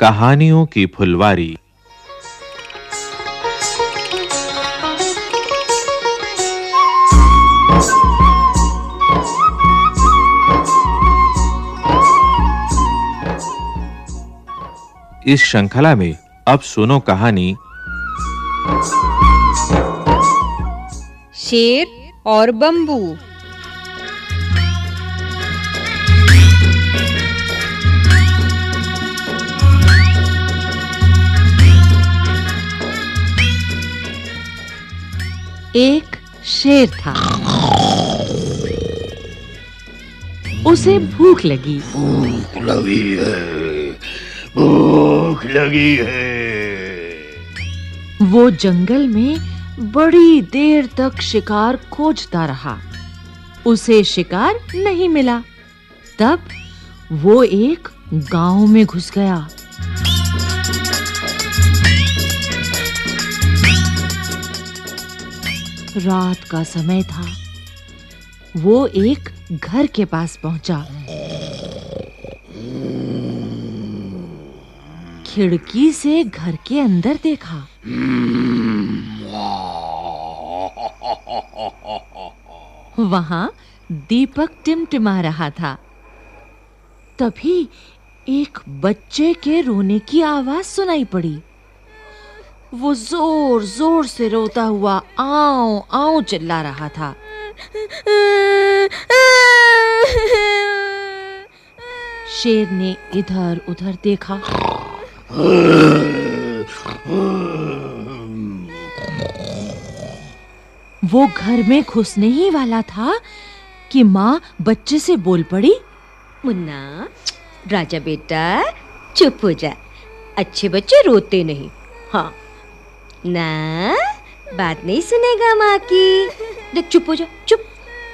कहानियों की फुलवारी। इस श्रृंखला में अब सुनो कहानी। शेर और बंबू। एक शेर था। उसे भूख लगी। भूख लगी है भूख लगी है। वो जंगल में बड़ी देर तक शिकार खोजता रहा। उसे शिकार नहीं मिला। तब वो एक गाँव में घुस गया। रात का समय था। वो एक घर के पास पहुँचा। खिड़की से घर के अंदर देखा। वहाँ दीपक टिमटिमा रहा था। तभी एक बच्चे के रोने की आवाज़ सुनाई पड़ी। वो ज़ोर ज़ोर से रोता हुआ आओ आओ चिल्ला रहा था। शेर ने इधर उधर देखा। वो घर में घुसने ही वाला था कि माँ बच्चे से बोल पड़ी, मुन्ना, राजा बेटा, चुप हो जा। अच्छे बच्चे रोते नहीं। हाँ ना, बात नहीं सुनेगा माँ की देख, चुप हो जा, चुप।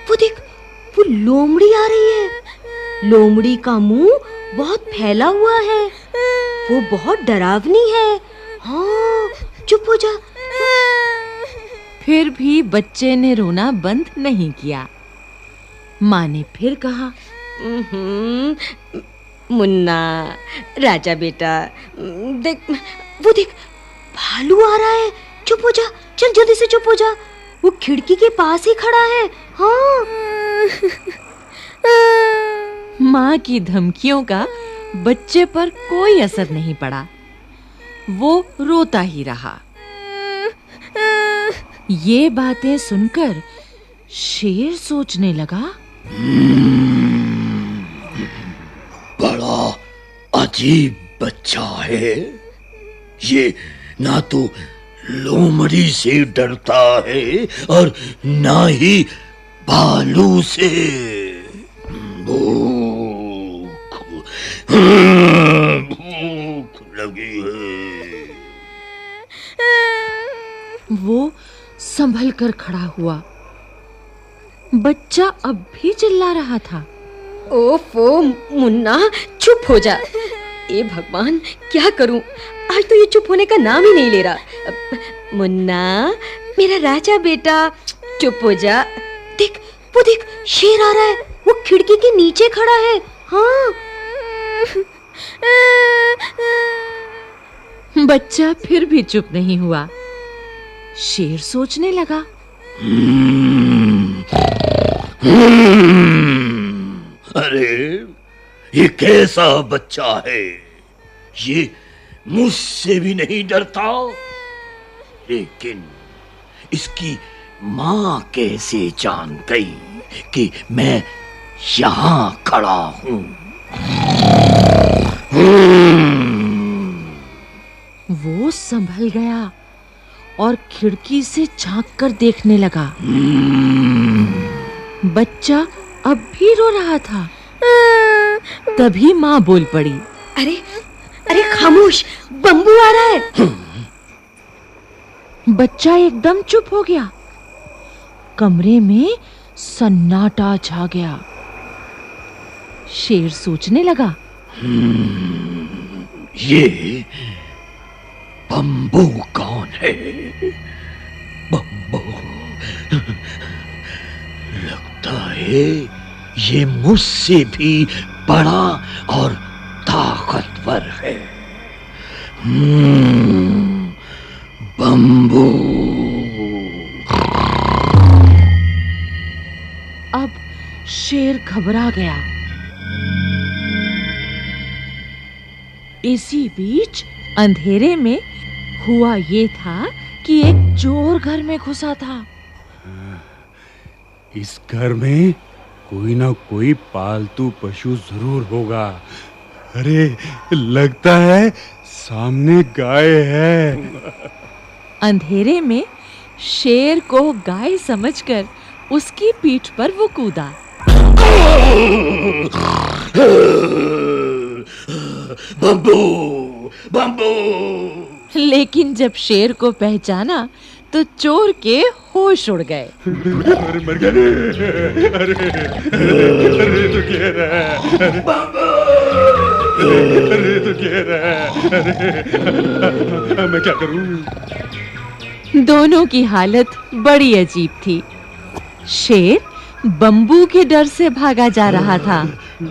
वो देख, वो लोमड़ी आ रही है। लोमड़ी का मुँह बहुत फैला हुआ है। वो बहुत डरावनी है। हाँ चुप हो जा। फिर भी बच्चे ने रोना बंद नहीं किया। माँ ने फिर कहा मुन्ना, राजा बेटा, देख, वो देख भालू आ रहा है। चुप हो जा, चल जल्दी से चुप हो जा। वो खिड़की के पास ही खड़ा है। हाँ। माँ की धमकियों का बच्चे पर कोई असर नहीं पड़ा। वो रोता ही रहा। ये बातें सुनकर शेर सोचने लगा, बड़ा अजीब बच्चा है। ये ना तो लोमड़ी से डरता है और ना ही भालू से। भूख भूख लगी है। वो संभल कर खड़ा हुआ। बच्चा अब भी चिल्ला रहा था। ओफो मुन्ना चुप हो जा। ए भगवान क्या करूँ? आज तो ये चुप होने का नाम ही नहीं ले रहा। मुन्ना मेरा राजा बेटा चुप हो जा। देख वो देख शेर आ रहा है। वो खिड़की के नीचे खड़ा है। हाँ। बच्चा फिर भी चुप नहीं हुआ। शेर सोचने लगा। अरे ये कैसा बच्चा है? ये मुझसे भी नहीं डरता। लेकिन इसकी माँ कैसे जान गई कि मैं यहाँ खड़ा हूँ? वो संभल गया और खिड़की से झाँक कर देखने लगा। बच्चा अब भी रो रहा था। तभी माँ बोल पड़ी अरे अरे खामोश बम्बू आ रहा है। बच्चा एकदम चुप हो गया। कमरे में सन्नाटा छा गया। शेर सोचने लगा। ये बम्बू कौन है? बम्बू। लगता है ये मुझसे भी बड़ा और ताकतवर है। हम्म, बम्बू अब शेर घबरा गया। इसी बीच अंधेरे में हुआ ये था कि एक चोर घर में घुसा था। इस घर में कोई ना कोई पालतू पशु ज़रूर होगा। अरे लगता है सामने गाय है। अंधेरे में शेर को गाय समझकर उसकी पीठ पर वो कूदा। बम्बू बम्बू लेकिन जब शेर को पहचाना तो चोर के होश उड़ गए। अरे मर गया। अरे अरे तो कह रहा है। अरे तो कह रहा है अरे मैं क्या करूँ दोनों की हालत बड़ी अजीब थी शेर बंबू के डर से भागा जा रहा था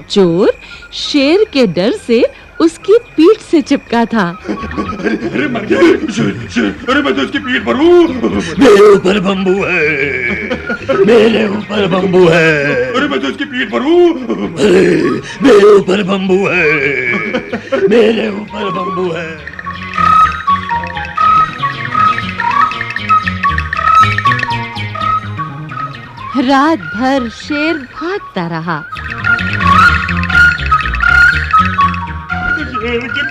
चोर शेर के डर से उसकी पीठ से चिपका था। अरे मर गया। शेर, शेर, अरे मैं तो इसकी पीठ पर हूँ मेरे ऊपर बम्बू है। मेरे ऊपर बम्बू है। अरे मैं तो इसकी पीठ पर हूँ अरे मेरे ऊपर बम्बू है। मेरे ऊपर बम्बू है। रात भर शेर भागता रहा।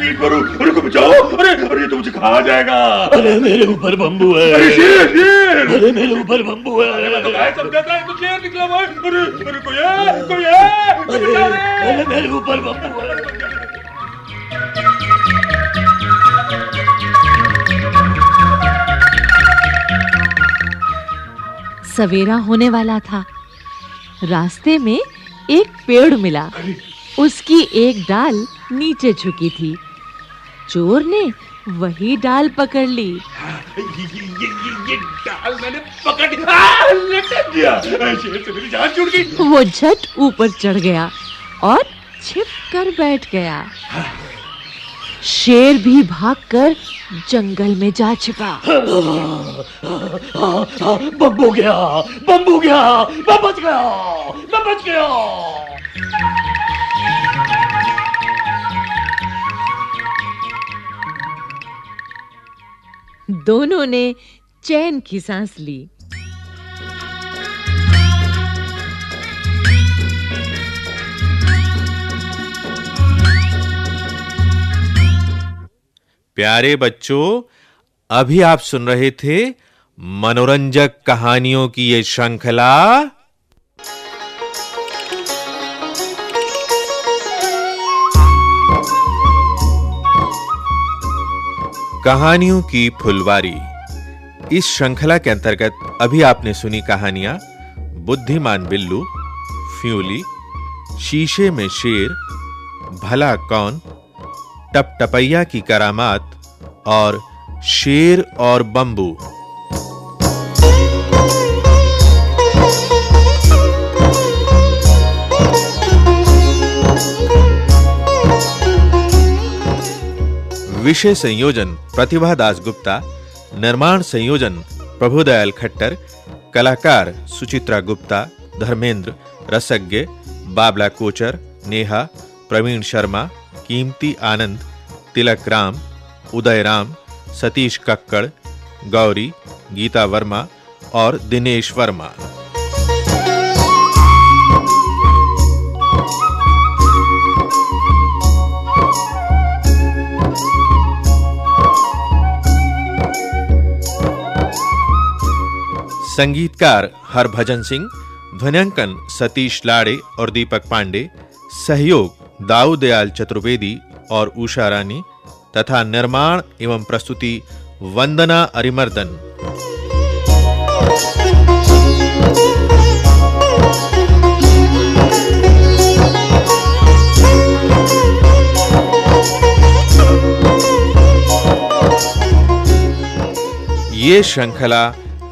की पीठ अरे को बचाओ। अरे अरे ये तो मुझे खा जाएगा। अरे मेरे ऊपर बम्बू है। अरे शेर शेर। अरे मेरे ऊपर बम्बू अरे मैं तो गाय समझा था ये तो शेर निकला हुआ है अरे अरे कोई है कोई है अरे अरे मेरे ऊपर बम्बू है। सवेरा होने वाला था। रास्ते में एक पेड़ मिला। उसकी एक डाल नीचे झुकी थी। चोर ने वही डाल पकड़ ली। ये ये ये ये डाल मैंने पकड़ लटक गया शेर से मेरी जान छूट गई वो झट ऊपर चढ़ गया और छिप कर बैठ गया। शेर भी भागकर जंगल में जा छिपा। बम्बू गया बम्बू गया, मैं बच गया, मैं बच गया। दोनों ने चैन की सांस ली। प्यारे बच्चों, अभी आप सुन रहे थे मनोरंजक कहानियों की यह श्रृंखला। कहानियों की फुलवारी। इस श्रृंखला के अंतर्गत अभी आपने सुनी कहानियाँ, बुद्धिमान बिल्लू, फ्यूली, शीशे में शेर, भला कौन, टपटपैया की करामात और शेर और बंबू। विषय संयोजन प्रतिभा दास गुप्ता निर्माण संयोजन प्रभुदयाल खट्टर, कलाकार सुचित्रा गुप्ता, धर्मेंद्र, रसज्ञ, बाबला कोचर, नेहा, प्रवीण शर्मा, कीमती आनंद, तिलक राम, उदय राम, सतीश कक्कड़, गौरी, गीता वर्मा और दिनेश वर्मा। संगीतकार हरभजन सिंह, ध्वनियांकन सतीश लाड़े और दीपक पांडे, सहयोग दाऊ दयाल चतुर्वेदी और उषा रानी, तथा निर्माण एवं प्रस्तुति वंदना अरिमर्दन। ये श्रृंखला